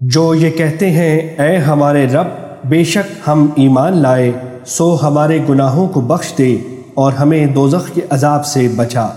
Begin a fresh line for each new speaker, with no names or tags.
جو یہ کہتے ہیں، اے ہمارے رب، بے شک ہم ایمان لائے، سو ہمارے گناہوں کو بخش دے اور ہمیں دوزخ کے عذاب سے بچا۔